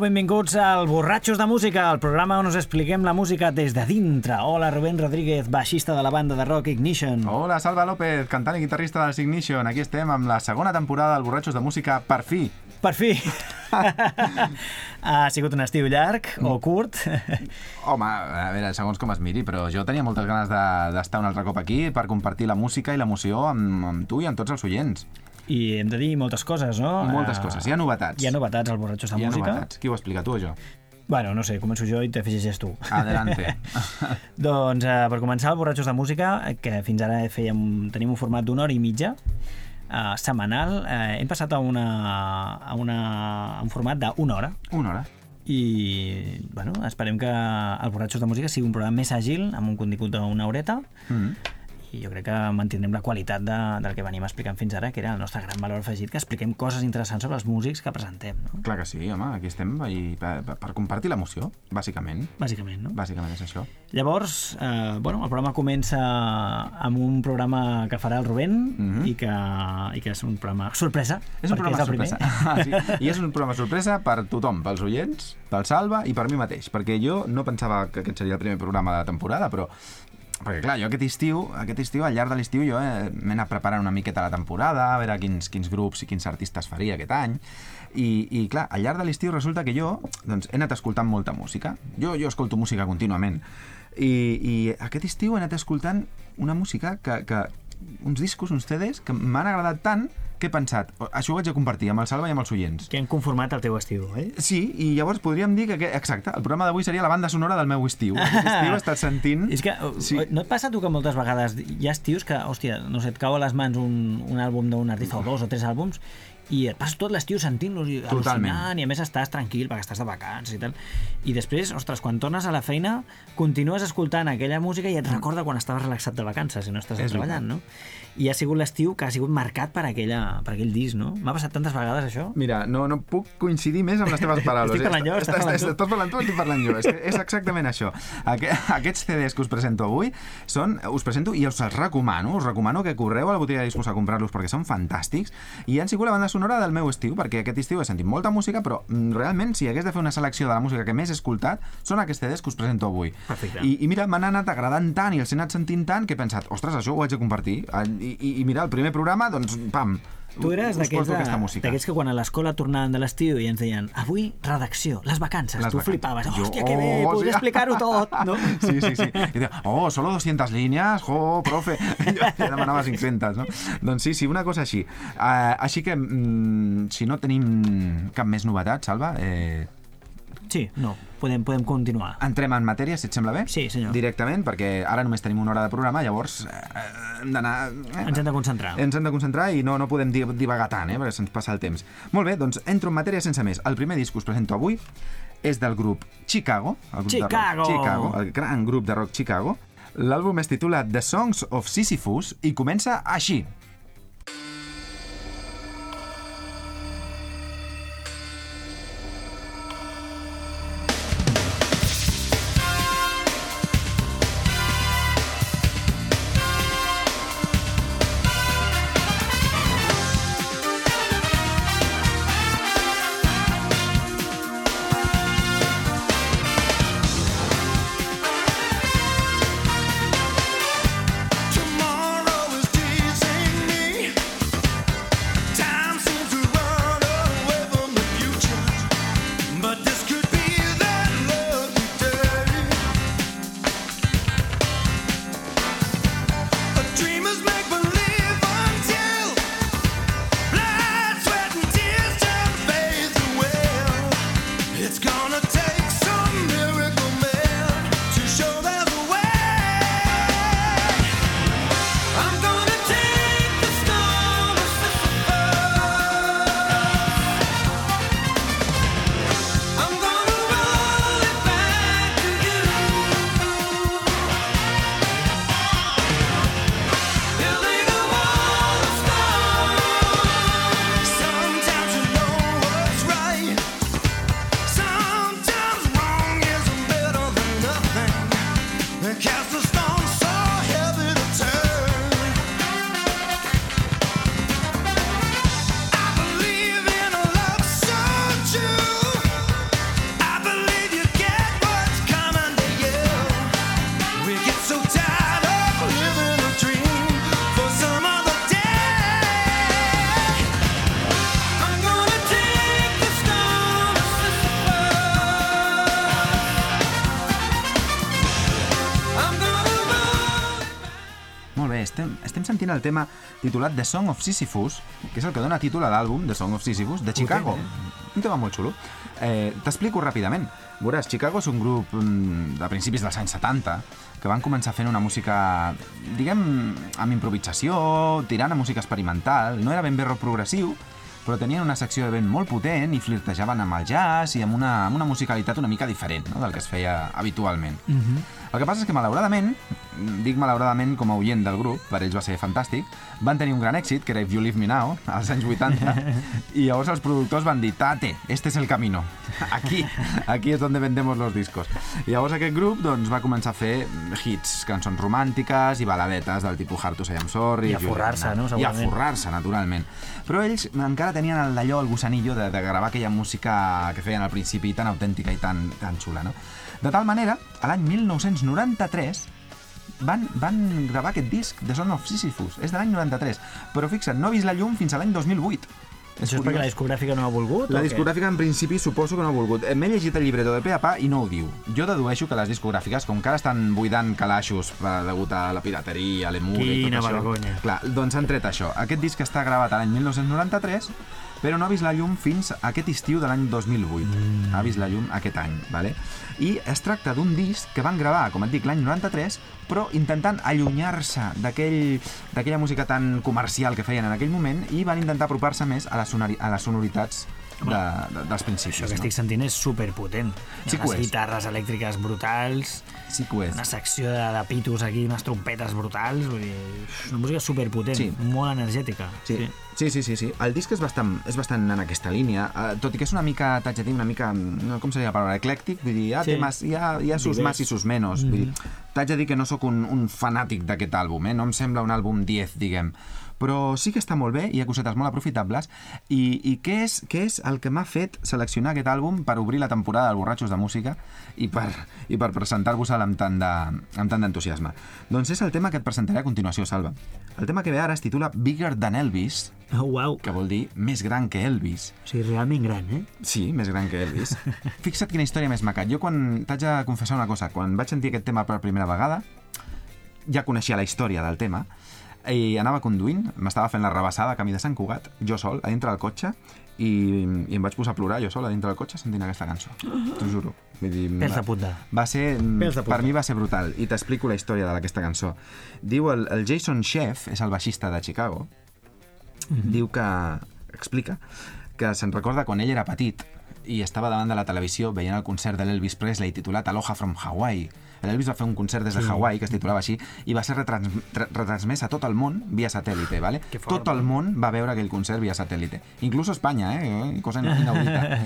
benvinguts al Borratxos de Música, el programa on us expliquem la música des de dintre. Hola, Rubén Rodríguez, baixista de la banda de rock Ignition. Hola, Salva López, cantant i guitarrista de Ignition. Aquí estem amb la segona temporada del Borratxos de Música, per fi. Per fi. ha sigut un estiu llarg o curt. Home, a veure, segons com es miri, però jo tenia moltes ganes de- d'estar un altre cop aquí per compartir la música i l'emoció amb, amb tu i amb tots els oients. I hem de dir moltes coses, no? Moltes Eh, coses. Hi ha novetats. Hi ha novetats al Borratxos de Hi ha Música. novetats. Qui ho explica, tu o jo? Bueno, no sé, començo jo i t'afegeixes tu. Adelante. doncs, eh, per començar, el Borratxos de Música, eh, que fins ara fèiem, tenim un format d'una hora i mitja, eh, setmanal, eh, hem passat a, una, a, una, a un format d'una hora. Una hora. I, bueno, esperem que el Borratxos de Música sigui un programa més àgil, amb un contingut d'una horeta, Mm. I jo crec que mantindrem la qualitat de, del que venim explicant fins ara, que era el nostre gran valor afegit, que expliquem coses interessants sobre els músics que presentem, no? Clar que sí, home, aquí estem i per, per compartir l'emoció, bàsicament. Bàsicament, no? Bàsicament és això. Llavors, eh, bueno, el programa comença amb un programa que farà el Rubén Mhm. i, que, i que és un programa sorpresa. És un programa primer. sorpresa. Ah, sí. I és un programa sorpresa per tothom, pels oients, pel Salva i per mi mateix, perquè jo no pensava que aquest seria el primer programa de temporada, però perquè clar, jo aquest estiu, aquest estiu al llarg de l'estiu jo eh, m'he anat preparant una miqueta la temporada, a veure quins, quins grups i quins artistes faria aquest any, i, i clar, al llarg de l'estiu resulta que jo doncs, he anat escoltant molta música. Jo, jo escolto música contínuament. I, I aquest estiu he anat escoltant una música que, que uns discos, uns CDs, que m'han agradat tant que he pensat, "Oh, això ho haig de compartir amb el Salva i amb els oients. Que han conformat el teu estiu, eh? Sí, i llavors podríem dir que, que exacte, el programa d'avui seria la banda sonora del meu estiu. Aquest estiu he estat sentint... És que Sí. no et passa a tu que moltes vegades hi ha estius que, hòstia, no sé, et cau a les mans un, un àlbum d'un artista o dos o tres àlbums i et passes tot l'estiu sentint-los i al·lucinant i a més estàs tranquil perquè estàs de vacances i tal i després, ostres, quan tornes a la feina continues escoltant aquella música i et recorda quan estaves relaxat de vacances i no estàs. És treballant, no? I ha sigut l'estiu que ha sigut marcat per, aquella, per aquell disc, no? M'ha passat tantes vegades això Mira, no, no puc coincidir més amb les teves paraules. Estic parlant jo, estàs parlant tu. estàs parlant tu, estic parlant jo. És, és exactament això. Aqu aquests CDs que us presento avui són, us presento i us els recomano. Us recomano que correu a la botiga de discos a comprar-los perquè són fantàstics i han sigut la banda sonora del meu estiu, perquè aquest estiu he sentit molta música, però mm, realment, si hagués de fer una selecció de la música que més he escoltat, són aquests CDs que us presento avui. Perfecte. I, i mira, m'han anat agradant tant i els he anat sentint tant que he pensat, ostres, això ho haig de compartir. I, i, i mira, el primer programa, doncs, pam, Tu eres d'aquests d'aquests que quan a l'escola tornaven de l'estiu i ens deien avui redacció, les vacances, Les tu vacances. flipaves, Jo- hòstia, que bé, oh, podria sí. explicar-ho tot, no? Sí, sí, sí. I deia, oh, solo 200 línies, jo, profe. Jo ja demanava 500, no? Doncs sí, sí, una cosa així. Uh, així que, mm, si no tenim cap més novetat, Salva, eh, Sí, no, podem, podem continuar. entrem en matèria, si et sembla bé? Sí, senyor. Directament, perquè ara només tenim una hora de programa, llavors eh, hem d'anar... Eh, Ens hem de concentrar. ens hem de concentrar i no, no podem di- divagar tant, eh, perquè se'ns passa el temps. Molt bé, doncs entro en matèria sense més. El primer disc que us presento avui és del grup Chicago, el grup Chicago! de rock Chicago, el gran grup de rock Chicago. L'àlbum es titula The Songs of Sisyphus i comença així. Sentint el tema titulat The Song of Sisyphus, que és el que dona títol a l'àlbum The Song of Sisyphus, de Chicago. Un tema molt xulo. Eh, T'explico ràpidament. Veuràs, Chicago és un grup mm, de principis dels anys 70 que van començar fent una música, diguem, amb improvisació, tirant a música experimental. No era ben bé rock progressiu, però tenien una secció de vent molt potent i flirtejaven amb el jazz i amb una, amb una musicalitat una mica diferent no? del que es feia habitualment. Uh -huh. El que passa és que, malauradament, dic malauradament com a oient del grup, per ells va ser fantàstic, van tenir un gran èxit, que era If You Leave Me Now, als anys 80, i llavors els productors van dir, tate, este es el camino, aquí, aquí és donde vendemos los discos. I llavors aquest grup doncs, va començar a fer hits, cançons romàntiques i baladetes del tipus Hard to Say I'm Sorry. I a forrar-se, no? I a Segurament. forrar-se, naturalment. Però ells encara tenien el- allò, el gusanillo de, de gravar aquella música que feien al principi tan autèntica i tan, tan xula, no? De tal manera, a l'any 1993 van, van gravar aquest disc, The Son of Sisyphus. És de l'any 93. Però fixa't, no ha vist la llum fins a l'any 2008. Això és perquè la discogràfica no ha volgut? La discogràfica, en principi, suposo que no ha volgut. Eh, M'he llegit el llibreto de pe a pa i no ho diu. Jo dedueixo que les discogràfiques, com que ara estan buidant calaixos per, degut a la pirateria, a l'emule i tot Quina això... vergonya. Clar, doncs han tret això. Aquest disc està gravat l'any 1993, però no ha vist la llum fins a aquest estiu de l'any 2008. Mm. Ha vist la llum aquest any, vale? I es tracta d'un disc que van gravar, com et dic, l'any 93, però intentant allunyar-se d'aquell- d'aquella música tan comercial que feien en aquell moment i van intentar apropar-se més a les, sonori a les sonoritats de, de, dels principis. Això que no? estic sentint és superpotent. Sí que Unes ho és. guitarres elèctriques brutals, Sí que és. una secció de, de pitos aquí, unes trompetes brutals, vull dir, una música superpotent, Sí. molt energètica. Sí. Sí, sí, sí, sí. El disc és bastant, és bastant en aquesta línia, uh, tot i que és una mica, t'haig de dir, una mica, no, com seria la paraula, eclèctic, vull dir, hi ha, Sí. sí. temes, hi ha, hi ha sus Divers. más i sus menos. Mm -hmm. t'haig de dir que no sóc un, un fanàtic d'aquest àlbum, eh? no em sembla un àlbum 10, diguem, però sí que està molt bé, hi ha cosetes molt aprofitables, i, i què, és, què és el que m'ha fet seleccionar aquest àlbum per obrir la temporada del Borratxos de Música i per, i per presentar-vos-el amb tant de- d'entusiasme? Doncs és el tema que et presentaré a continuació, Salva. El tema que ve ara es titula Bigger Than Elvis, Oh, uau. que vol dir més gran que Elvis. O sigui, realment gran, eh? Sí, més gran que Elvis. Fixa't quina història més maca. Jo quan t'haig de confessar una cosa, quan vaig sentir aquest tema per primera vegada, ja coneixia la història del tema, i anava conduint, m'estava fent la rebassada a camí de Sant Cugat, jo sol, a dintre del cotxe, i, i em vaig posar a plorar jo sol a dintre del cotxe sentint aquesta cançó. T'ho juro. Vull dir, Pèls de va- punta. Va ser, Pèls de punta. per mi va ser brutal, i t'explico la història d'aquesta cançó. Diu el, el Jason Sheff, és el baixista de Chicago, diu que explica que se'n recorda quan ell era petit i estava davant de la televisió veient el concert de l'Elvis Presley titulat Aloha from Hawaii. L'Elvis va fer un concert des de Hawaii que es titulava així i va ser retrans re- retransmès a tot el món via satèl·lite, ¿vale? Fort, tot el món va veure aquell concert via satèl·lite. Inclús Espanya, eh? Cosa inaudita.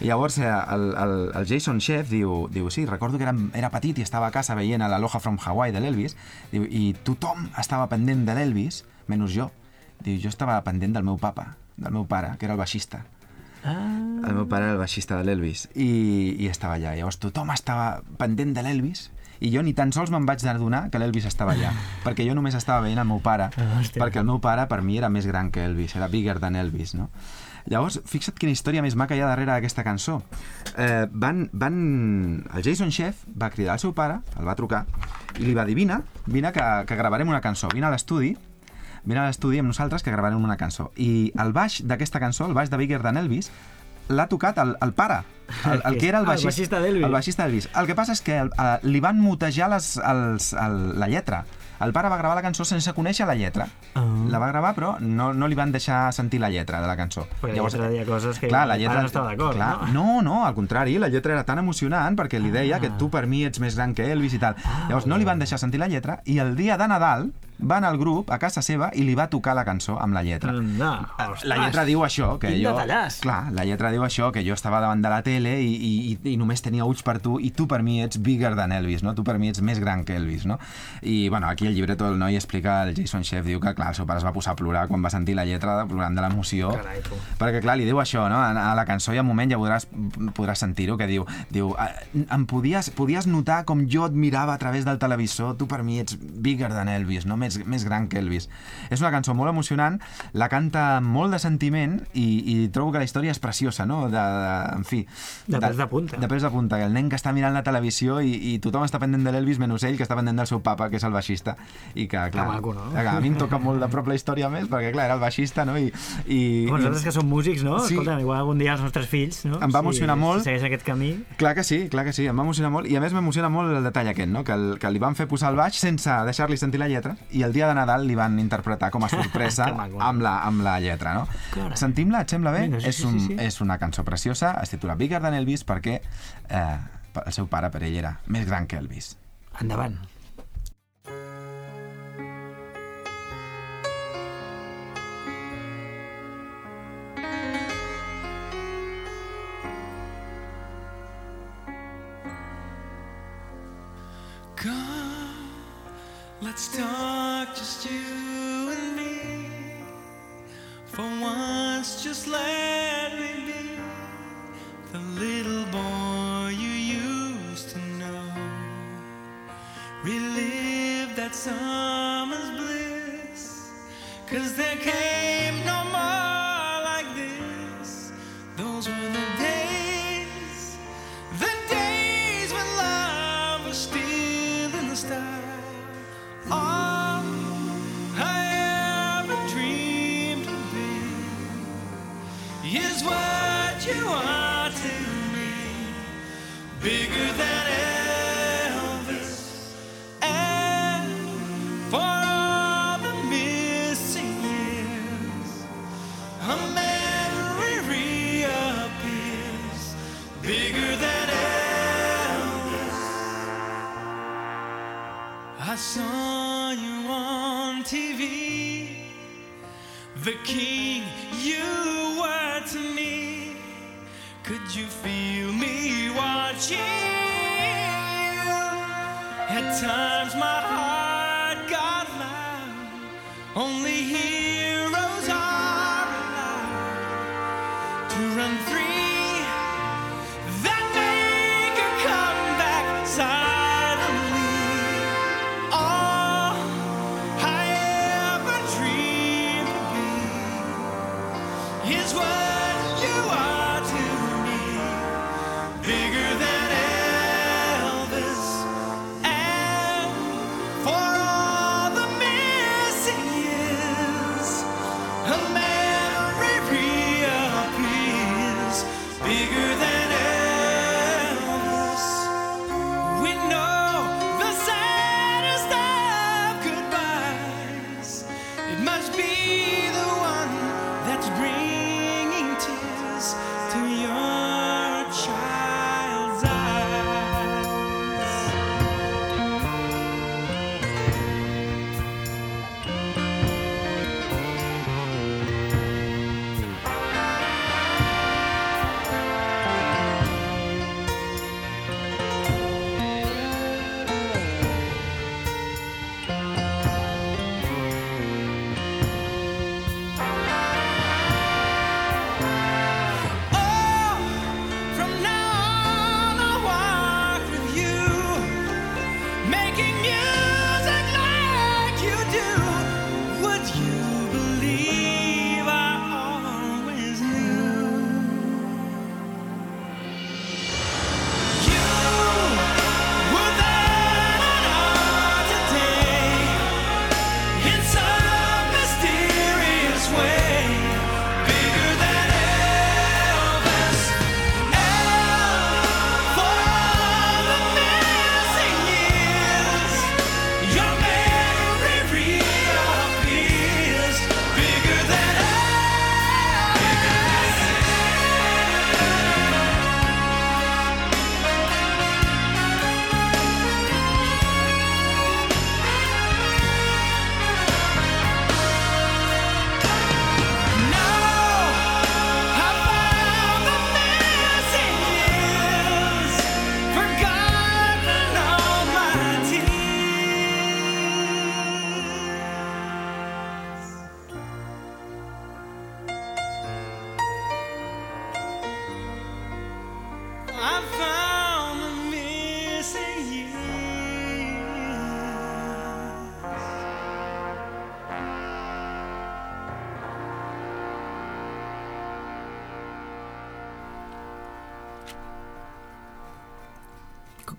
I llavors eh, el, el, el Jason Sheff diu, diu sí, recordo que era, era petit i estava a casa veient l'Aloha from Hawaii de l'Elvis i tothom estava pendent de l'Elvis, menys jo. Diu, jo estava pendent del meu papa, del meu pare, que era el baixista. Ah, El meu pare era el baixista de l'Elvis i, i estava allà. Llavors tothom estava pendent de l'Elvis i jo ni tan sols me'n vaig adonar que l'Elvis estava allà, perquè jo només estava veient el meu pare, Hòstia. perquè el meu pare per mi era més gran que Elvis, era bigger than Elvis, no? Llavors, fixa't quina història més maca hi ha darrere d'aquesta cançó. Eh, van, van... El Jason Sheff va cridar al seu pare, el va trucar, i li va dir, vine, vine que, que gravarem una cançó, vine a l'estudi, vine a l'estudi amb nosaltres que gravarem una cançó. I el baix d'aquesta cançó, el baix de Bigger Than Elvis, l'ha tocat el, el pare, el, el que era el Ah, el baixista, d'Elvis. El baixista d'Elvis. El que passa és que el, eh, li van mutejar les, els, el, la lletra. El pare va gravar la cançó sense conèixer la lletra. Ah. La va gravar, però no, no li van deixar sentir la lletra de la cançó. Perquè la lletra deia coses que clar, el la lletra, no estava d'acord, no? no? No, al contrari, la lletra era tan emocionant perquè li deia Ah. que tu per mi ets més gran que Elvis i tal. Llavors no li van deixar sentir la lletra i el dia de Nadal va anar al grup a casa seva i li va tocar la cançó amb la lletra. Anda, La lletra diu això, que Quin jo... detallàs. Clar, la lletra diu això, que jo estava davant de la tele i, i, i, només tenia ulls per tu i tu per mi ets bigger than Elvis, no? Tu per mi ets més gran que Elvis, no? I, bueno, aquí el llibreto del noi explica, el Jason Sheff diu que, clar, el seu pare es va posar a plorar quan va sentir la lletra, plorant de l'emoció. Perquè, clar, li diu això, no? A, a la cançó hi ha un moment, ja podràs, podràs sentir-ho, que diu, diu "Ah, em podies, podies notar com jo et mirava a través del televisor, tu per mi ets bigger than Elvis, no? Més més, més gran que Elvis. És una cançó molt emocionant, la canta amb molt de sentiment i, i trobo que la història és preciosa, no? De, de, en fi... De pèls de punta. De pèls de punta, el nen que està mirant la televisió i, i tothom està pendent de l'Elvis menys ell, que està pendent del seu papa, que és el baixista. I que, clar, maco, no? que a mi em toca molt de prop la història més, perquè, clar, era el baixista, no? I, i, Home, nosaltres que som músics, no? Sí. Escolta, igual algun dia els nostres fills, no? Em va emocionar si, molt. Si segueix aquest camí... Clar que sí, clar que sí, em va emocionar molt i a més m'emociona molt el detall aquest, no? que, el, que li van fer posar el baix sense deixar-li sentir la lletra i el dia de Nadal li van interpretar com a sorpresa amb, la, amb la lletra. No? Sentim-la, et sembla bé? Vinga, sí, és, un, sí, sí. és una cançó preciosa, es titula Bigger than Elvis perquè eh, el seu pare per ell era més gran que Elvis. Endavant.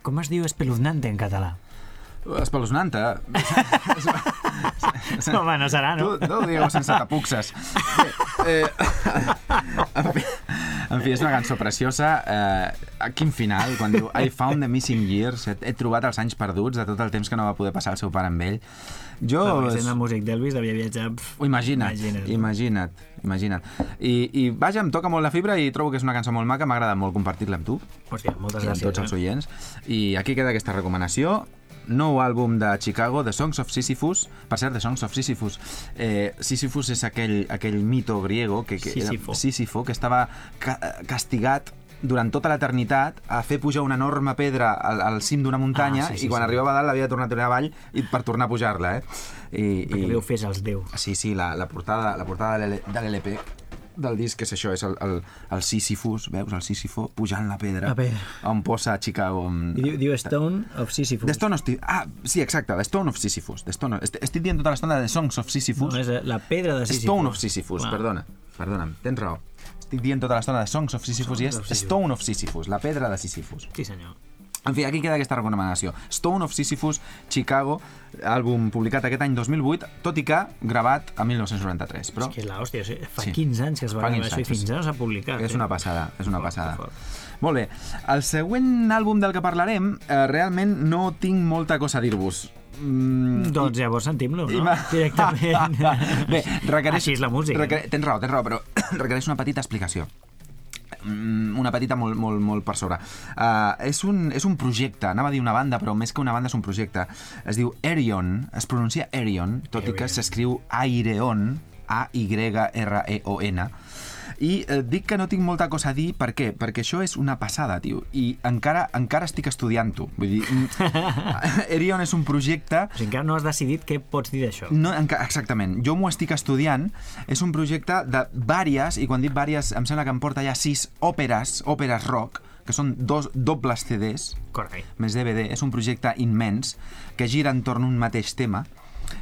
Com es diu espeluznante en català? Espeluznante. Home, no serà, no? Tu, no ho digueu sense tapuxes. Bé, eh, en, fi, en fi, és una cançó preciosa. Eh, quin final, quan diu I found the missing years, he, he trobat els anys perduts de tot el temps que no va poder passar el seu pare amb ell. Jo... Però sent el músic d'Elvis devia viatjar... pf, Oh, Imagina't, Imagina't. imagina't, imagina't. I, I vaja, em toca molt la fibra i trobo que és una cançó molt maca, m'ha agradat molt compartir-la amb tu Hòstia, moltes i amb gràcies. tots els eh? oients. I aquí queda aquesta recomanació. Nou àlbum de Chicago, The Songs of Sisyphus. Per cert, The Songs of Sisyphus. Eh, Sisyphus és aquell, aquell mito griego que, que Sísifo. Era, Sísifo, que estava ca castigat durant tota l'eternitat a fer pujar una enorme pedra al, al cim d'una muntanya Ah, sí, sí, i quan sí. arribava a dalt l'havia de tornar a avall i per tornar a pujar-la, eh? I, Perquè Déu fes els déus. Sí, sí, la, la portada, la portada de l'LP del disc és això, és el, el, el Sisyphus, veus, el Sísifo pujant la pedra on posa Chicago. amb- I diu, diu Stone of Sisyphus. The Stone of Sisyphus. Ah, sí, exacte, The Stone of Sisyphus. The Stone of... Est- Estic dient tota l'estona de Songs of Sisyphus. No, és la pedra de Sisyphus. Stone of Sisyphus, Clar. perdona. Perdona'm, tens raó. Estic dient tota l'estona de Songs of Sisyphus i és Songs of Sisyphus. Stone of Sisyphus, la pedra de Sisyphus. Sí, senyor. En fi, aquí queda aquesta recomanació. Stone of Sisyphus, Chicago, àlbum publicat aquest any 2008, tot i que gravat a 1993. Però És que és l'hòstia, o sigui, fa Sí. 15 anys que es va gravar 15 això i fins ara no s'ha publicat. és eh? una passada, és una Fort, passada. fort. Molt bé. El següent àlbum del que parlarem, eh, realment no tinc molta cosa a dir-vos. Mm, Doncs llavors sentim-lo, no? ma- Directament. Bé, requereix... Així és la música. Requer... Tens raó, tens raó, però requereix una petita explicació. Mm, una petita molt, molt, molt per sobre. Uh, és, un, és un projecte, anava a dir una banda, però més que una banda és un projecte. Es diu Erion, es pronuncia Erion, tot i que s'escriu Aireon, A-Y-R-E-O-N, i eh, dic que no tinc molta cosa a dir, per què? Perquè això és una passada, tio, i encara encara estic estudiant-ho. Vull dir, mm, Erion és un projecte O sigui, encara no has decidit què pots dir d'això. no, enca- exactament. Jo m'ho estic estudiant. És un projecte de vàries, i quan dic vàries, em sembla que em porta ja sis òperes, òperes rock, que són dos dobles CDs, Correcte. més DVD. És un projecte immens que gira entorn un mateix tema.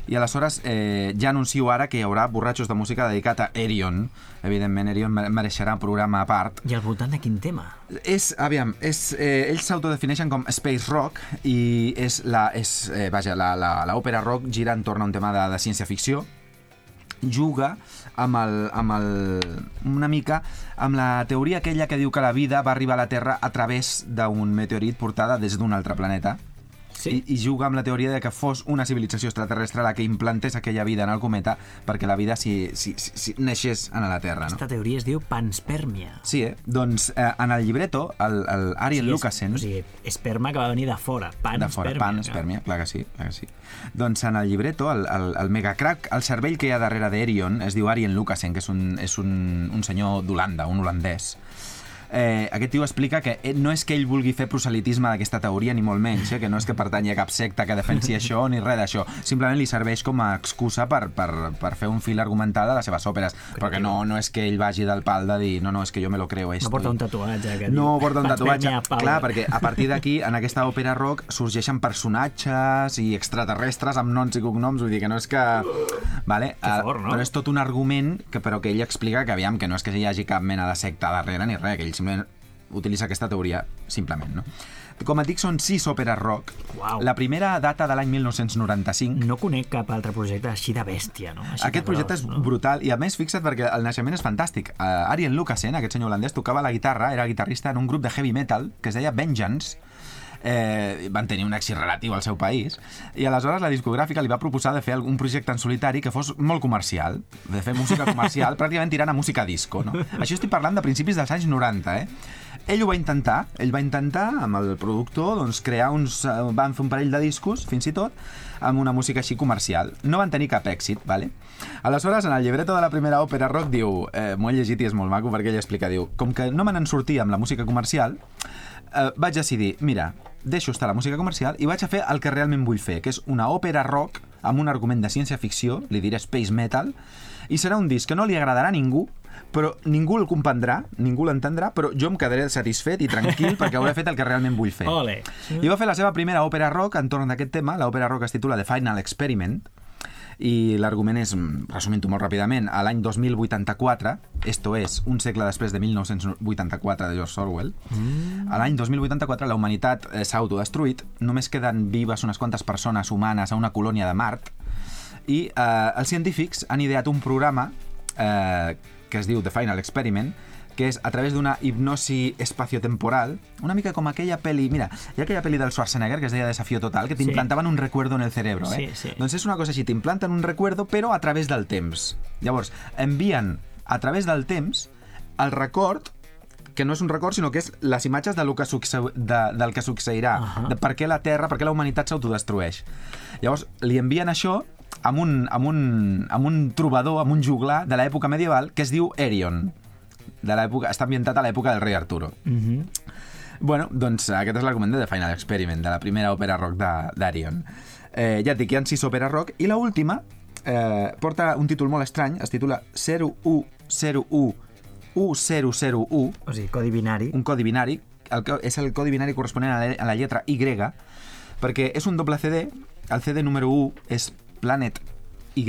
I aleshores eh, ja anuncio ara que hi haurà borratxos de música dedicat a Erion. Evidentment, Erion mere- mereixerà un programa a part. I al voltant de quin tema? És, aviam, és, eh, ells s'autodefineixen com space rock i és la, és, eh, vaja, la, la, l'òpera rock gira entorn a un tema de, de ciència-ficció juga amb, el, amb el, una mica amb la teoria aquella que diu que la vida va arribar a la Terra a través d'un meteorit portada des d'un altre planeta Sí. I, i juga amb la teoria de que fos una civilització extraterrestre la que implantés aquella vida en el cometa perquè la vida si, si, si, si naixés en la Terra, no? Aquesta teoria es diu panspermia. Sí, eh? Doncs eh, en el llibreto, el, el Ariel Sí, és- Lucasen... O sigui, esperma que va venir de fora. Panspermia. de fora, pan, espèrmia, clar que sí, clar que sí. Doncs en el llibreto, el, el, el megacrack, el cervell que hi ha darrere d'Erion es diu Arjen Lucasen, que és un, és un, un senyor d'Holanda, un holandès. Eh, aquest tio explica que eh, no és que ell vulgui fer proselitisme d'aquesta teoria, ni molt menys, eh, que no és que pertanyi a cap secta que defensi això ni res d'això. Simplement li serveix com a excusa per, per, per fer un fil argumental de les seves òperes. Però que no, no és que ell vagi del pal de dir no, no, és que jo me lo creo esto. No porta un tatuatge. Que no diu, porta un tatuatge. Clar, perquè a partir d'aquí, en aquesta òpera rock, sorgeixen personatges i extraterrestres amb noms i cognoms, vull dir que no és que... Vale? Que eh, fort, no? Però és tot un argument que, però que ell explica que, aviam, que no és que hi hagi cap mena de secta darrere ni res, que ell simplement utilitza aquesta teoria simplement, no? Com et dic, són sis òperes rock. Uau. La primera data de l'any 1995. No conec cap altre projecte així de bèstia, no? Així Aquest projecte gros, és no? brutal i a més fixa't perquè el naixement és fantàstic. Uh, Arjen Lucasen, aquest senyor holandès, tocava la guitarra, era guitarrista en un grup de heavy metal que es deia Vengeance, eh, van tenir un èxit relatiu al seu país i aleshores la discogràfica li va proposar de fer un projecte en solitari que fos molt comercial de fer música comercial pràcticament tirant a música disco no? això estic parlant de principis dels anys 90 eh? ell ho va intentar ell va intentar amb el productor doncs, crear uns eh, van fer un parell de discos fins i tot amb una música així comercial no van tenir cap èxit vale? aleshores en el llibreto de la primera òpera rock diu eh, m'ho he llegit i és molt maco perquè ell explica diu com que no me n'en sortia amb la música comercial eh, vaig decidir, mira, deixo estar la música comercial i vaig a fer el que realment vull fer, que és una òpera rock amb un argument de ciència-ficció, li diré space metal, i serà un disc que no li agradarà a ningú, però ningú el comprendrà, ningú l'entendrà, però jo em quedaré satisfet i tranquil perquè hauré fet el que realment vull fer. Ole. I va fer la seva primera òpera rock entorn d'aquest tema, l'òpera rock es titula The Final Experiment, i l'argument és, mm, resumint-ho molt ràpidament, a l'any 2084, esto és, un segle després de 1984 de George Orwell, mm. a l'any 2084 la humanitat eh, s'ha autodestruït, només queden vives unes quantes persones humanes a una colònia de Mart, i eh, els científics han ideat un programa eh, que es diu The Final Experiment, que és a través d'una hipnosi espaciotemporal, una mica com aquella peli... Mira, hi ha aquella peli del Schwarzenegger que es deia Desafío Total, que Sí. t'implantaven un recuerdo en el cerebro, eh? Sí, sí. Doncs és una cosa així, t'implanten un recuerdo, però a través del temps. Llavors, envien a través del temps el record que no és un record, sinó que és les imatges de lo que succe... de, del que succeirà, uh. -huh. de per què la Terra, per què la humanitat s'autodestrueix. Llavors, li envien això amb un, amb, un, amb un trobador, amb un juglar de l'època medieval que es diu Erion. De l'època, està ambientat a l'època del rei Arturo. Mhm. Bueno, doncs aquest és l'argument de The Final Experiment, de la primera òpera rock d'Arion. Eh, ja et dic, hi ha sis òperes rock, i la última eh, porta un títol molt estrany, es titula 0101 1001, O sigui, codi binari. un codi binari, el, és el codi binari corresponent a la, a la lletra Y, perquè és un doble CD, el CD número 1 és Planet Y,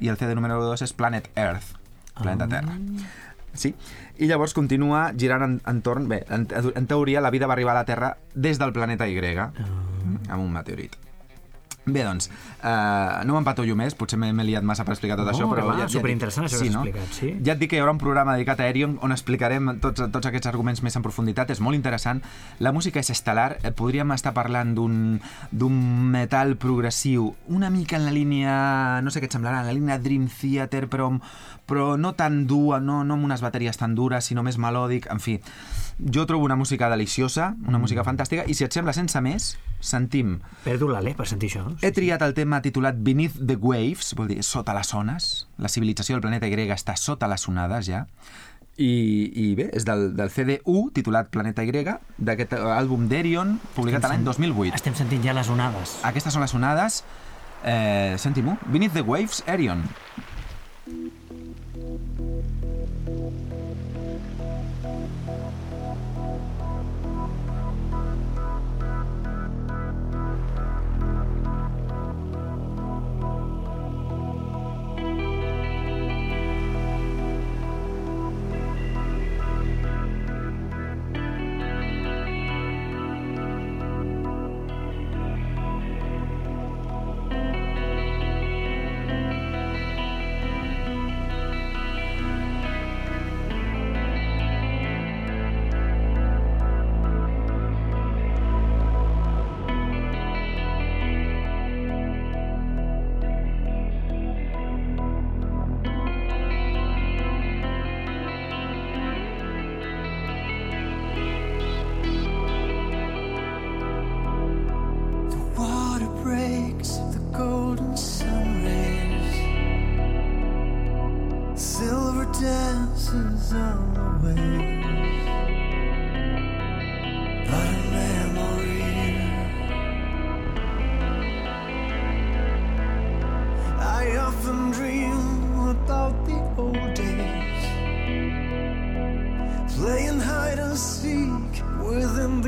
i el CD número 2 és Planet Earth, planeta Terra. Sí, i llavors continua girant en, entorn... Bé, en, en teoria la vida va arribar a la Terra des del planeta Y, amb un meteorit. Bé, doncs, uh, no m'empatollo més, potser m'he liat massa per explicar tot No, això, però... va, ja, ja, superinteressant això que has explicat, sí. Ja et dic que hi haurà un programa dedicat a Aerion on explicarem tots, tots aquests arguments més en profunditat, és molt interessant. La música és estel·lar, eh, podríem estar parlant d'un metal progressiu, una mica en la línia, no sé què et semblarà, en la línia Dream Theater, però, però no tan dur, no, no amb unes bateries tan dures, sinó més melòdic, en fi. Jo trobo una música deliciosa, una música fantàstica, i si et sembla, sense més, sentim Perdo l'alè per sentir això. he triat el tema titulat Beneath the Waves, vol dir sota les ones. La civilització del planeta Y està sota les onades ja. I, i bé, és del, del CD1 titulat Planeta Y, d'aquest eh, àlbum d'Erion, publicat l'any 2008. Estem sentint ja les onades. Aquestes són les onades. Eh, Sentim-ho. Beneath the Waves, Erion. The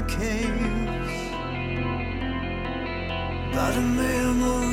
the caves but a memory.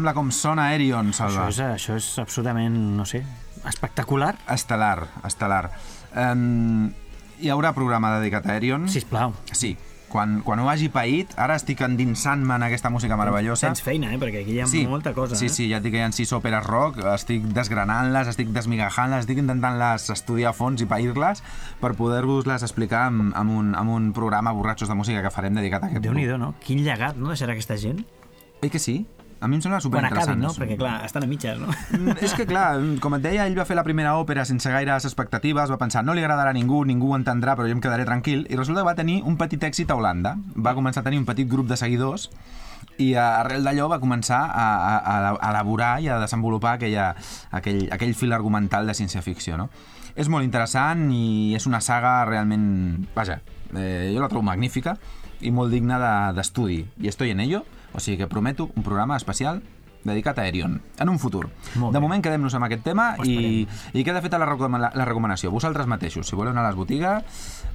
Sembla com sona Aerion, Salva? Això és, això és absolutament, no sé, espectacular. Estel·lar, estel·lar. Um, hi haurà programa dedicat a Aerion? Sisplau. Sí. Quan, quan ho hagi paït, ara estic endinsant-me en aquesta música meravellosa. Tens feina, eh? Perquè aquí hi ha sí, molta cosa. Sí, eh? sí, ja et dic que hi ha sis òperes rock, estic desgranant-les, estic desmigajant-les, estic intentant-les estudiar a fons i pair-les per poder-vos-les explicar amb, amb, un, amb un programa Borratxos de Música que farem dedicat a aquest déu nhi no? Quin llegat, no? Deixarà aquesta gent? Oi que sí? A mi em sembla Quan superinteressant. acabin, no? Perquè, clar, estan a mitges, no? Mm, És que, clar, com et deia, ell va fer la primera òpera sense gaires expectatives, va pensar, no li agradarà a ningú, ningú ho entendrà, però jo em quedaré tranquil, i resulta que va tenir un petit èxit a Holanda. Va començar a tenir un petit grup de seguidors, i arrel d'allò va començar a, a, a elaborar i a desenvolupar aquella, aquell, aquell fil argumental de ciència-ficció, no? És molt interessant i és una saga realment... Vaja, eh, jo la trobo magnífica i molt digna de- d'estudi. I estoy en ello, o sigui que prometo un programa especial dedicat a Aerion, en un futur. Molt de moment quedem-nos amb aquest tema i, i queda feta la, la recomanació. Vosaltres mateixos, si voleu anar a les botigues,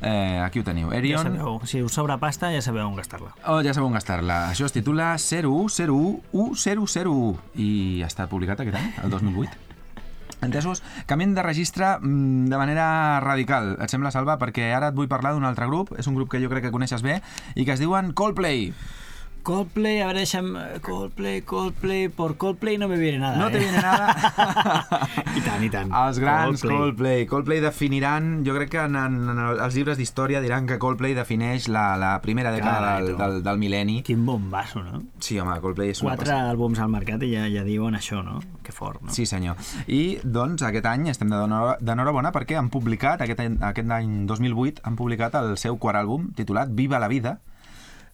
eh, aquí ho teniu. Ja Aerion, sabeu, si us sobra pasta, ja sabeu on gastar-la. Oh, ja sabeu on gastar-la. Això es titula 01011001 i ha estat publicat aquest any, el 2008. Entesos? Canviem de registre mm, de manera radical, et sembla, Salva? Perquè ara et vull parlar d'un altre grup, és un grup que jo crec que coneixes bé, i que es diuen Coldplay. Coldplay, a ver, deixa'm... Coldplay, Coldplay, por Coldplay no me viene nada. No te eh? viene nada. I tant, i tant. Els grans Coldplay. Coldplay. Coldplay definiran, jo crec que en, en, en els llibres d'història diran que Coldplay defineix la, la primera dècada del, Carai, tu. del, del mil·lenni. Quin bombasso, no? Sí, home, Coldplay és una Quatre passada. àlbums al mercat i ja, ja diuen això, no? Que fort, no? Sí, senyor. I, doncs, aquest any estem de d'enhora- d'enhorabona perquè han publicat, aquest any, aquest any 2008, han publicat el seu quart àlbum titulat Viva la vida,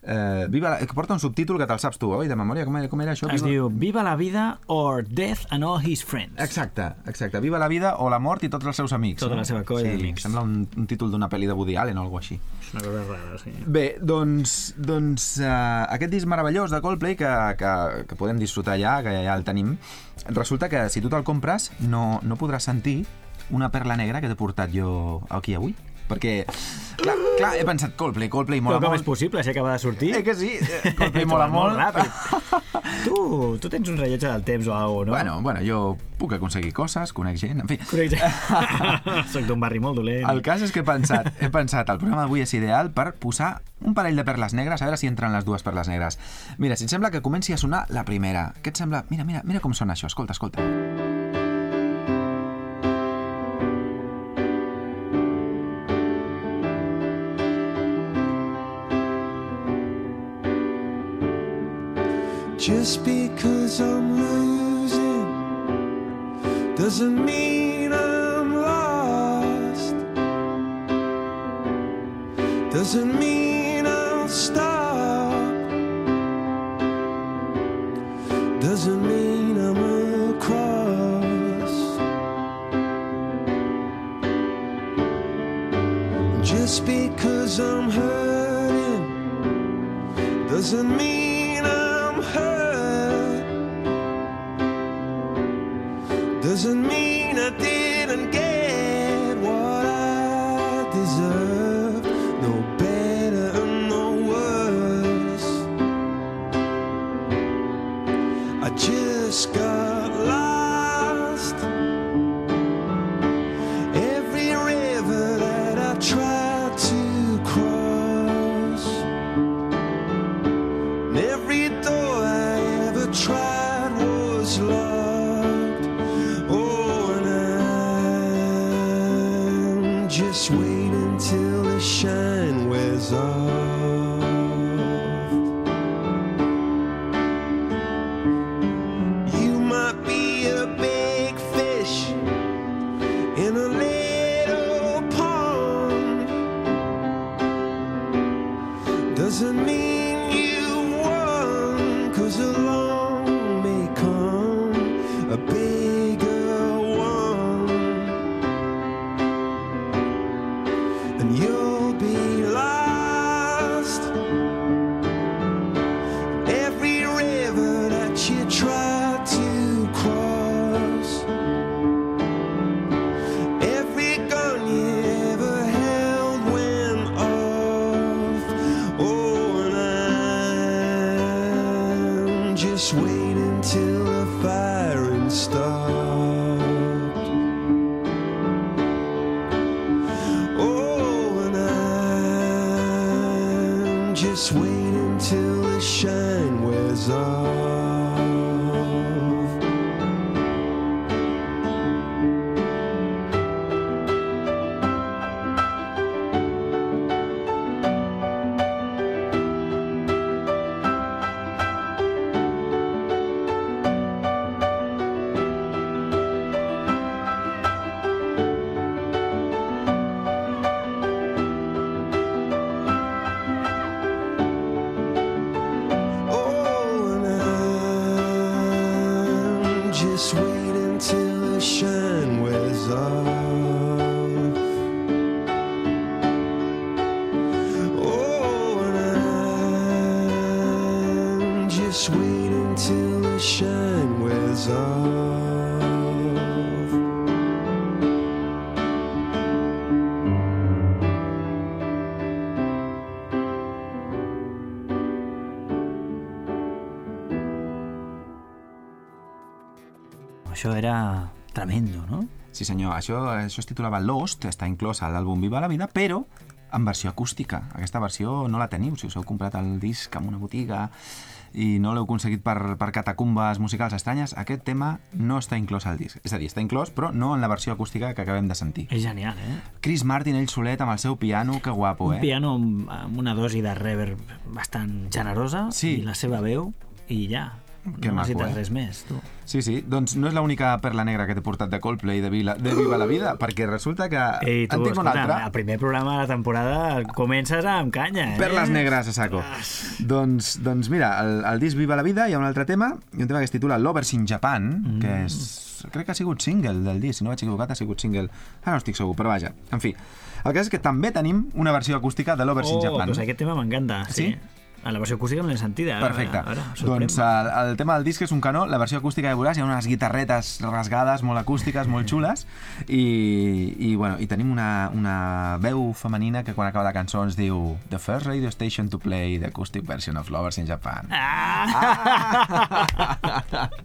eh, Viva la, que porta un subtítol que te'l saps tu, oi, de memòria? Com era, com era això? Es Viva- diu Viva la vida or Death and all his friends. Exacte, exacte. Viva la vida o la mort i tots els seus amics. Tota no? la seva colla sí, d'amics. Sembla un, un títol d'una pel·li de Woody Allen o alguna així. És una cosa rara, sí. Bé, doncs, doncs uh, aquest disc meravellós de Coldplay que, que, que podem disfrutar ja, que ja el tenim, resulta que si tu te'l compres no, no podràs sentir una perla negra que t'he portat jo aquí avui. Perquè, clar, clar he pensat Coldplay, Coldplay mola Però com és molt. possible, si acaba de sortir? Eh que sí? Eh, Coldplay mola molt. ràpid. tu, tu tens un rellotge del temps o alguna no? Bueno, bueno, jo puc aconseguir coses, conec gent, en fi. Correcte. Soc d'un barri molt dolent. El cas és que he pensat, he pensat, el programa d'avui és ideal per posar un parell de perles negres, a veure si entren les dues perles negres. Mira, si et sembla que comenci a sonar la primera. Què et sembla? Mira, mira, mira com sona això, escolta, escolta. Just because I'm losing doesn't mean I'm lost. Doesn't mean I'll stop. Doesn't mean I'm across. Just because I'm hurting doesn't mean Doesn't mean just waiting till the shine wears off. Oh, and I'm just waiting till the shine wears off. Això era Tremendo, no? Sí senyor, això, això es titulava Lost, està inclòs a l'àlbum Viva la Vida, però en versió acústica. Aquesta versió no la teniu, si us heu comprat el disc en una botiga i no l'heu aconseguit per, per catacumbes musicals estranyes, aquest tema no està inclòs al disc. És a dir, està inclòs, però no en la versió acústica que acabem de sentir. És genial, eh? Chris Martin, ell solet, amb el seu piano, que guapo, Un eh? piano amb, amb una dosi de reverb bastant generosa Sí. i la seva veu i ja. Que no maco, necessites eh? res més, tu. Sí, sí, doncs no és l'única perla negra que t'he portat de Coldplay de, Vila, de Viva la Vida, perquè resulta que Ei, tu, en tinc una altra. el primer programa de la temporada comences amb canya, eh? Perles negres a saco. Doncs, doncs mira, el, el disc Viva la Vida hi ha un altre tema, i un tema que es titula Lovers in Japan, mm. que és... Crec que ha sigut single del disc, si no vaig equivocat, ha sigut single. Ara no estic segur, però vaja. En fi, el cas és que també tenim una versió acústica de Lovers in Oh, Japan. doncs aquest tema m'encanta, sí. Sí? A la versió acústica me l'he sentida. a veure, Perfecte. A veure, sorprèn-me. doncs el, el tema del disc és un canó, la versió acústica ja veuràs, hi ha unes guitarretes rasgades, molt acústiques, molt xules, i, i, bueno, i tenim una, una veu femenina que quan acaba la cançó ens diu The first radio station to play the acoustic version of Lovers in Japan. Ah!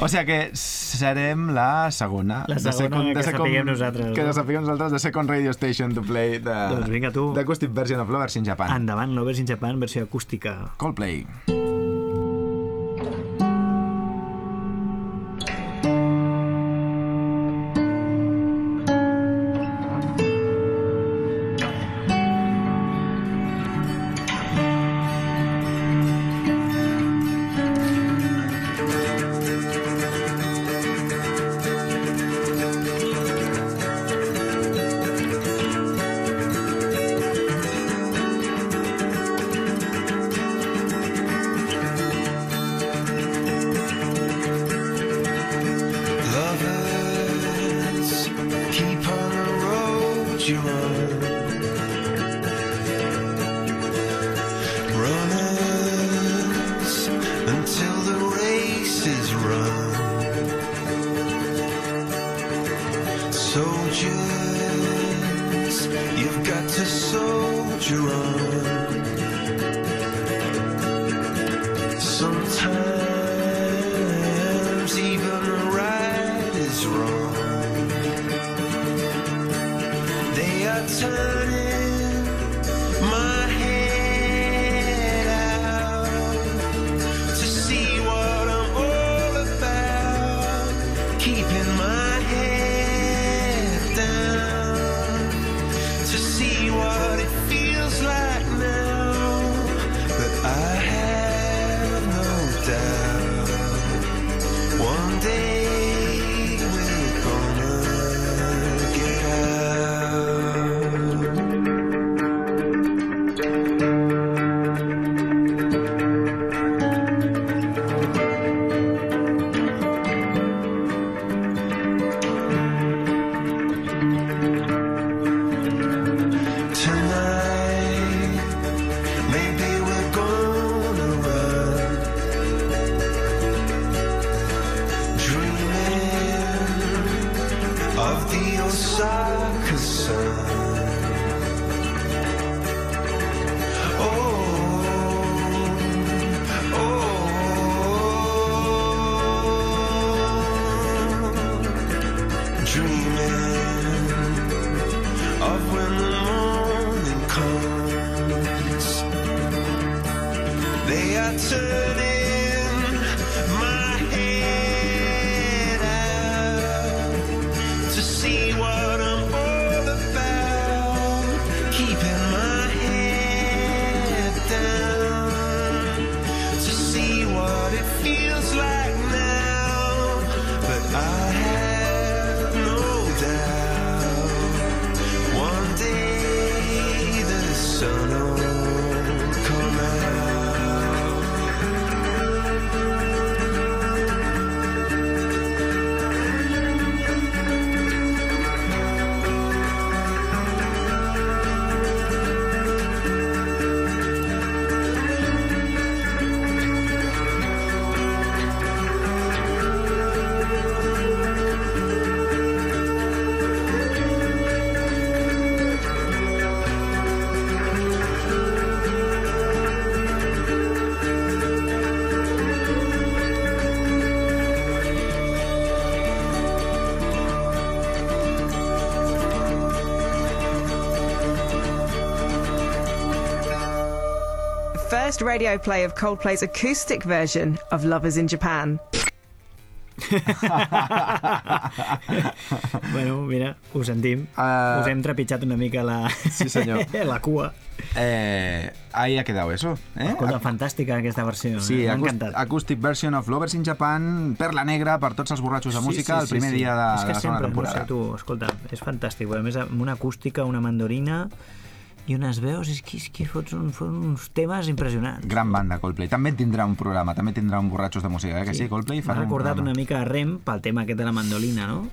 O sigui que serem la segona. La de segona que sapiguem nosaltres, Que no? sapiguem nosaltres, de second radio station to play the, Doncs vinga, tu. the acoustic version of Lovers in Japan. Endavant, Lovers in Japan, versió acústica. Coldplay. First radio play of Coldplay's acoustic version of Lovers in Japan. Bueno, mira, ho sentim. Ah. Us hem trepitjat una mica la, Sí, senyor. la cua. Eh, ahí ha quedado eso. Eh? Escolta, fantàstica aquesta versió. Sí, eh? Encantat. Acoustic Version of Lovers in Japan, Perla Negra per tots els borratxos de música, el primer dia de, és que de la segona sempre, temporada. No sé, tu, escolta, és fantàstic. A més, amb una acústica, una mandolina i unes veus, és que, és que fots un, fots uns temes impressionants. Gran banda, Coldplay. També tindrà un programa, també tindrà un borratxos de música, eh? que sí, Coldplay farà un recordat programa. una mica a Rem pel tema aquest de la mandolina, no?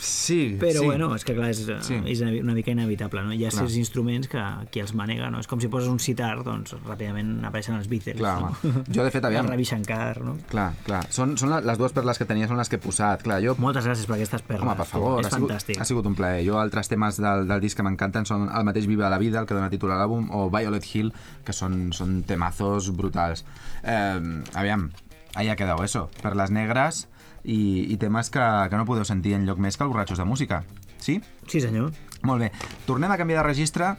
Sí, Però sí. bueno, és que clar, és, Sí. sí. és una mica inevitable, no? Hi ha Clar. certs instruments que qui els manega, no? És com si poses un sitar, doncs ràpidament apareixen els Beatles, Clar, no? home. Jo, de fet, aviam- El Ravi Shankar, no? Clar, clar. Són, són les dues perles que tenia són les que he posat. Clar, jo... Moltes gràcies per aquestes perles. Home, per tu. favor, És ha sigut, fantàstic. ha sigut un plaer. Jo altres temes del, del disc que m'encanten són el mateix Viva la vida, el que dona títol a l'àlbum, o Violet Hill, que són, són temazos brutals. Eh, aviam, ahí ha quedado eso. Perles negres i, i temes que, que no podeu sentir en lloc més que el borratxos de música. Sí? Sí, senyor. Molt bé. Tornem a canviar de registre.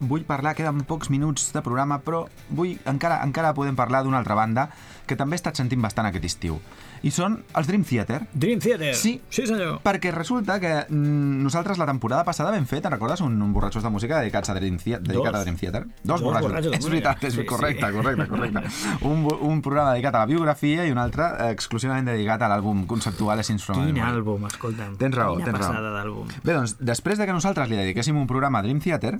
Vull parlar, queden pocs minuts de programa, però vull, encara, encara podem parlar d'una altra banda que també he estat sentint bastant aquest estiu. I són els Dream Theater. Dream Theater. Sí. Sí, senyor. Perquè resulta que mm, nosaltres la temporada passada vam fer, te'n recordes, un, un borratxos de música dedicats a Dream, Thea- dedicat a Dream Theater? Dos, Dos borratxos. borratxos de és veritat, és Sí, correcte, sí. correcte, correcte. Un, un programa dedicat a la biografia i un altre eh, exclusivament dedicat a l'àlbum conceptual Essence from a Quin àlbum, escolta'm. Tens raó, Quina tens raó. passada d'àlbum. Bé, doncs, després de que nosaltres li dediquéssim un programa a Dream Theater,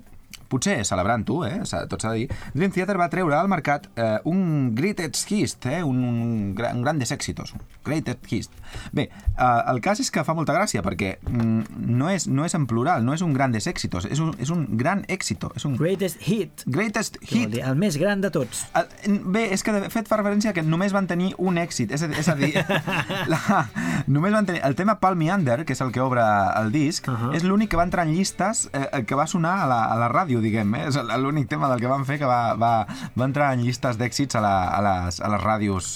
potser celebrant-ho, eh, tot s'ha de dir, Dream Theater va treure al mercat eh, un Greatest Hits, eh, un, un, gran, un grandes éxitos, un Greatest Hits. Bé, eh, el cas és que fa molta gràcia, perquè mm, no, és, no és en plural, no és un grandes éxitos, és un, és un gran èxito, és un Greatest Hit. Greatest Hit. dir? El més gran de tots. El- Bé, és que de fet fa referència que només van tenir un èxit, és a, és a dir, la, només van tenir... El tema Palm Under, que és el que obre el disc, uh. -huh. és l'únic que va entrar en llistes eh, que va sonar a la, a la ràdio, diguem, eh? és l'únic tema del que van fer que va, va, va entrar en llistes d'èxits a, la, a, les, a les ràdios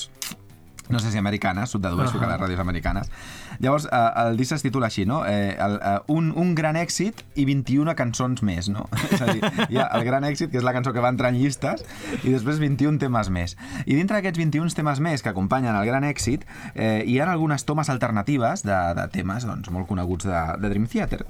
no sé si americanes, subdedueixo uh -huh. que les ràdios americanes. Llavors, eh, el disc es titula així, no? Eh, el, eh, un, un gran èxit i 21 cançons més, no? És a dir, hi ha el gran èxit, que és la cançó que va entrar en llistes, i després 21 temes més. I dintre d'aquests 21 temes més que acompanyen el gran èxit, eh, hi ha algunes tomes alternatives de, de temes doncs, molt coneguts de, de Dream Theater.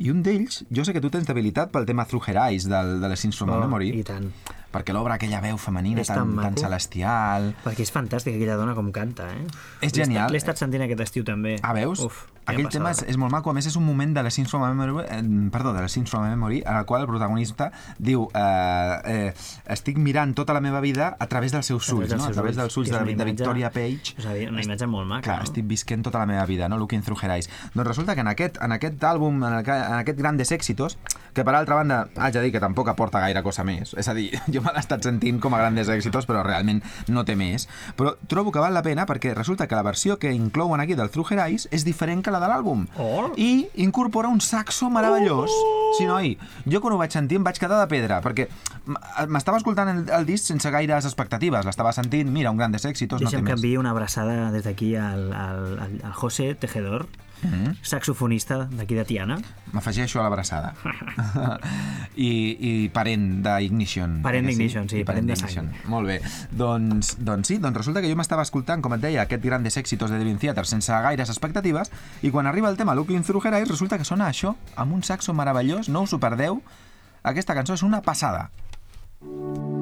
I un d'ells, jo sé que tu tens debilitat pel tema Through Her Eyes, del, de les a Oh, Memory, I tant. perquè l'obre aquella veu femenina tan tan, tan celestial... Perquè és fantàstica aquella dona com canta, eh? És genial. L'he estat sentint aquest estiu també. Ah, veus? Uf, Aquell tema és, és molt maco. A més, és un moment de la Sins from a Memory, eh, perdó, de la Sins from a Memory, en el qual el protagonista diu eh, eh, estic mirant tota la meva vida a través dels seus ulls, no? a través dels ulls de, una de imatge- Victoria Page. És a dir, una imatge molt maca, Clar, no? estic visquent tota la meva vida, no? Looking through her eyes. Doncs resulta que en aquest, en aquest àlbum, en, el, en aquest Grandes Éxitos, que per altra banda, haig de dir que tampoc aporta gaire cosa més. És a dir, jo me l'he estat sentint com a Grandes Éxitos, però realment no té més. Però trobo que val la pena perquè resulta que la versió que inclouen aquí del Through Her Eyes és diferent que la de l'àlbum. Oh! I incorpora un saxo meravellós. Sí, noi, jo quan ho vaig sentir em vaig quedar de pedra, perquè m'estava escoltant el, el disc sense gaires expectatives. L'estava sentint, mira, un no té Deixa'm que més. enviï una abraçada des d'aquí al, al, al, al José Tejedor, Mm. saxofonista d'aquí de Tiana. M'afegeixo a l'abraçada. I, I parent d'Ignition. Parent d'Ignition, sí, I parent de d'Ignition. sang. Molt bé. Doncs, doncs sí, doncs resulta que jo m'estava escoltant, com et deia, aquest grandes èxitos de Dream Theater sense gaires expectatives, i quan arriba el tema Looking Through Her Eyes, resulta que sona això, amb un saxo meravellós, no us ho perdeu. Aquesta cançó és una passada. Ah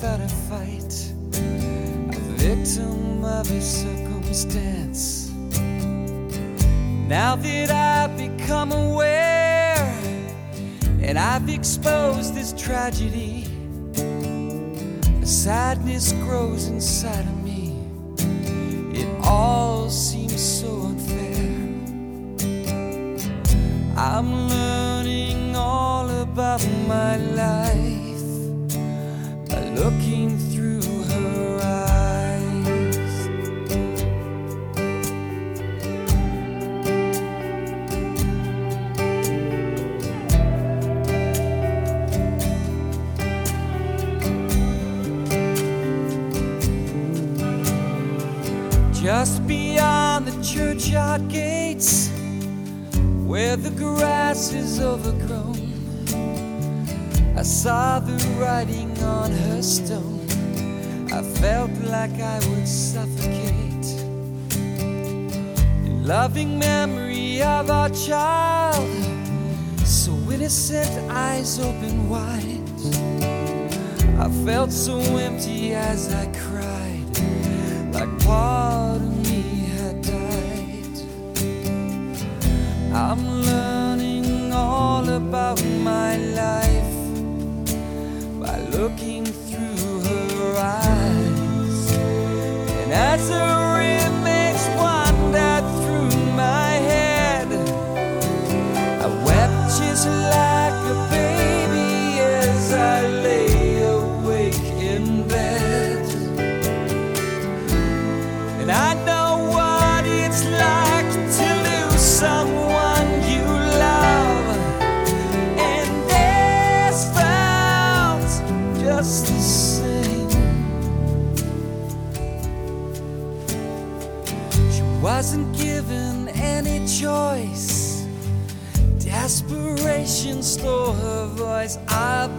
without a fight, a victim of a circumstance. Now that I've become aware and I've exposed this tragedy, a sadness grows inside of me.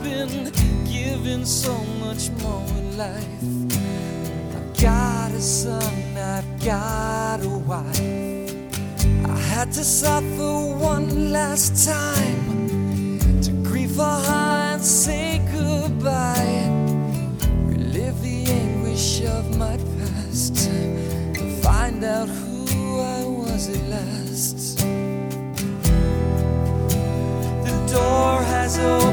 Been given so much more in life. I've got a son, I've got a wife. I had to suffer one last time to grieve for her and say goodbye. Relive the anguish of my past to find out who I was at last. The door has opened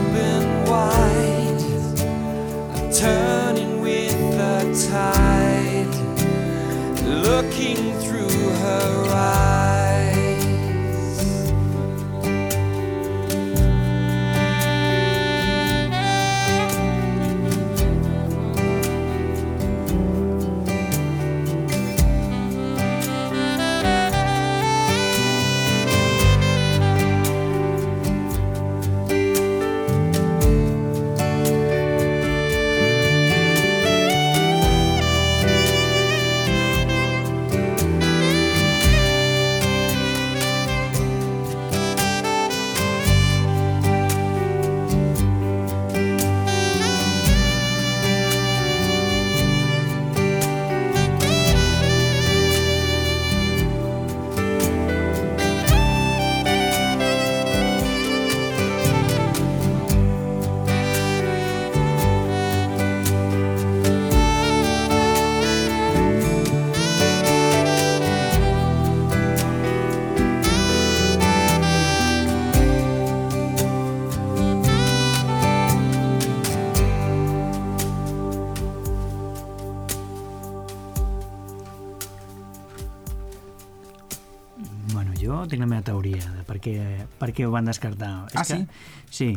què ho van descartar. Ah, que, sí?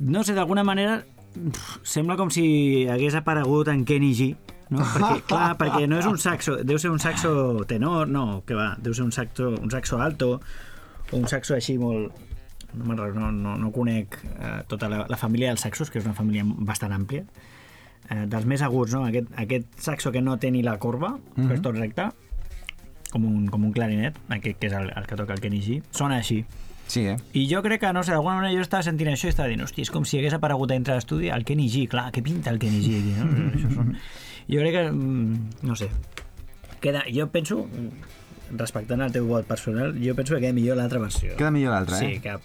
No sé, d'alguna manera pf, sembla com si hagués aparegut en Kenny G, no? Perquè, clar, perquè no és un saxo, deu ser un saxo tenor, no, que va, deu ser un saxo, un saxo alto o un saxo així molt... No, no, no, no conec eh, tota la, la família dels saxos, que és una família bastant àmplia. Eh, dels més aguts, no? Aquest, aquest saxo que no té ni la corba, mm -hmm. que és tot recte, com un, com un clarinet, aquest que és el, el que toca el Kenny G, sona així. Sí, eh? I jo crec que, no sé, d'alguna manera jo estava sentint això i estava dient, hòstia, és com si hagués aparegut a dintre l'estudi el Kenny G, clar, què pinta el Kenny G aquí, no? Això són... Jo crec que, mm, no sé, queda, jo penso, respectant el teu vot personal, jo penso que queda millor l'altra versió. Queda millor l'altra, Sí, eh? que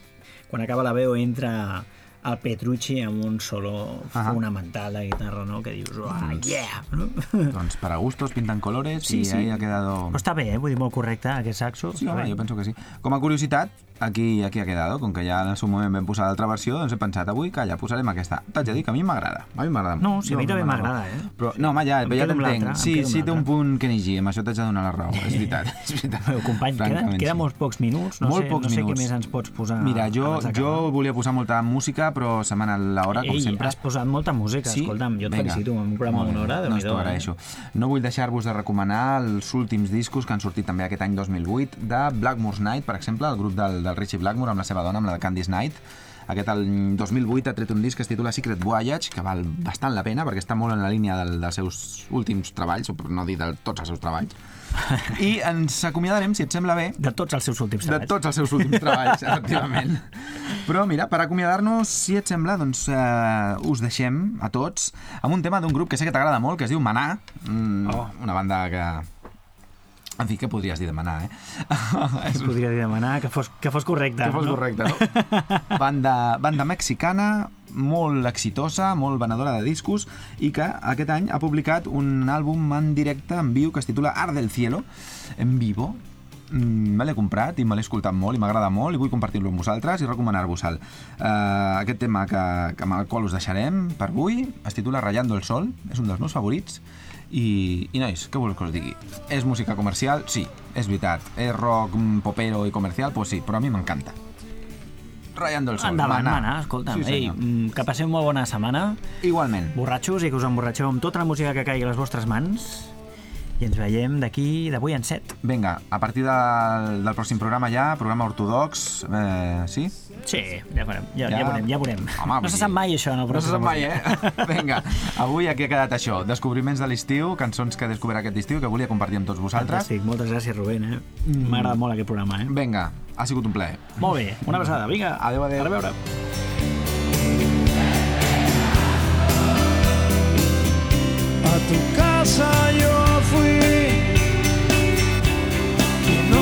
quan acaba la veu entra el Petrucci amb un solo Ahà. fonamental de guitarra, no? Que dius, ah, yeah! No? Doncs para gustos pintan colores Sí, i sí. ahí ha quedado... Però està bé, eh? Vull dir, molt correcte, aquest saxo. Sí, home, jo penso que sí. Com a curiositat, aquí, aquí ha quedado, com que ja en el seu moment vam posar l'altra versió, doncs he pensat, avui, calla, posarem aquesta. T'haig de dir que a mi m'agrada. A mi m'agrada. No, sí, a mi també m'agrada, eh? Però, no, home, ja, Em ja t'entenc. Sí, sí té un punt Kenny amb això t'haig de donar la raó, és veritat. És veritat. Meu company, Francament, queda sí. molts pocs minuts. No Molt sé, pocs no sé minuts. què més ens pots posar Mira, jo, jo volia posar molta música, però se m'ha anat l'hora, com Ei, sempre. has posat molta música, escolta'm, jo et Vinga. felicito, un programa d'una hora, Doncs déu-n'hi-do, t'ho agraeixo. No vull deixar-vos de recomanar els últims discos que han sortit també aquest any 2008 de Blackmore's Night, per exemple, el grup del, del Richie Blackmore amb la seva dona, amb la de Candice Night. Aquest el 2008 ha tret un disc que es titula Secret Voyage, que val bastant la pena perquè està molt en la línia del, dels seus últims treballs, o per no dir de tots els seus treballs. I ens acomiadarem, si et sembla bé, De tots els seus últims de treballs. tots els seus últims treballs, efectivament. Però mira, per acomiadar-nos, si et sembla, doncs eh, us deixem a tots amb un tema d'un grup que sé que t'agrada molt, que es diu Manà, mm, Oh. una banda que... En fi, què podries dir de Manà, eh? Un- Podria demanar que fos, que fos correcte. que fos no? correcte, no? Banda, banda mexicana, molt exitosa, molt venedora de discos i que aquest any ha publicat un àlbum en directe, en viu, que es titula Art del Cielo, en vivo. Mm, me l'he comprat i me l'he escoltat molt i m'agrada molt i vull compartir-lo amb vosaltres i recomanar-vos-el. Uh, aquest tema que, que amb el qual us deixarem per avui es titula Rayando el Sol, és un dels meus favorits i, i nois, què voleu que us digui? És música comercial? Sí, és veritat. És rock mm, popero i comercial? Pues sí, però a mi m'encanta. Rayando el Sol. Endavant, Manà. mana, escolta'm. Sí, Ei, mm, que passeu molt bona setmana, Igualment. borratxos, i que us emborratxeu amb tota la música que caigui a les vostres mans. I ens veiem d'aquí, d'avui en set. Vinga, a partir del, del pròxim programa ja, programa ortodox, eh, sí? Sí, ja veurem, ja, ja, Ja. veurem, ja veurem. Home, no se sap mai això en el No se sap mai, eh? Vinga, avui aquí ha quedat això. Descobriments de l'estiu, cançons que he descobert aquest estiu que volia compartir amb tots vosaltres. Fantàstic, moltes gràcies, Rubén. Eh? M'ha agradat molt aquest programa. Eh? Vinga, ha sigut un plaer. Molt bé, una abraçada. Vinga, Adéu, adéu. A reveure. Tu casa yo fui. No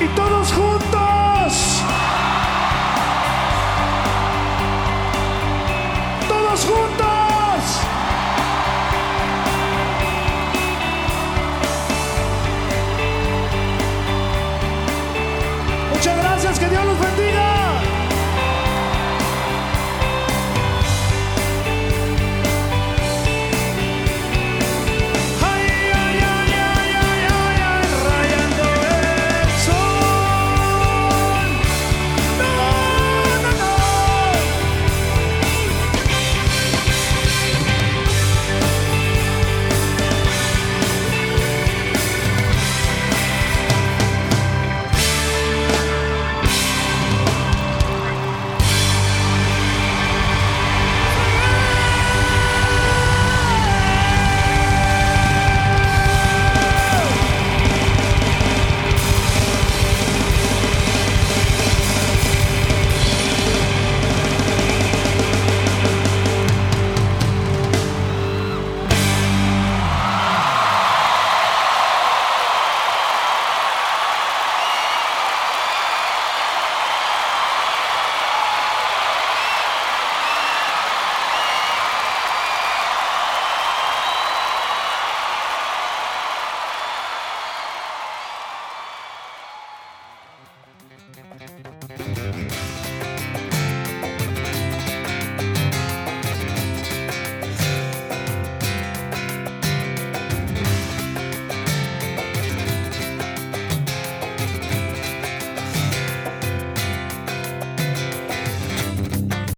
Y todos juntos.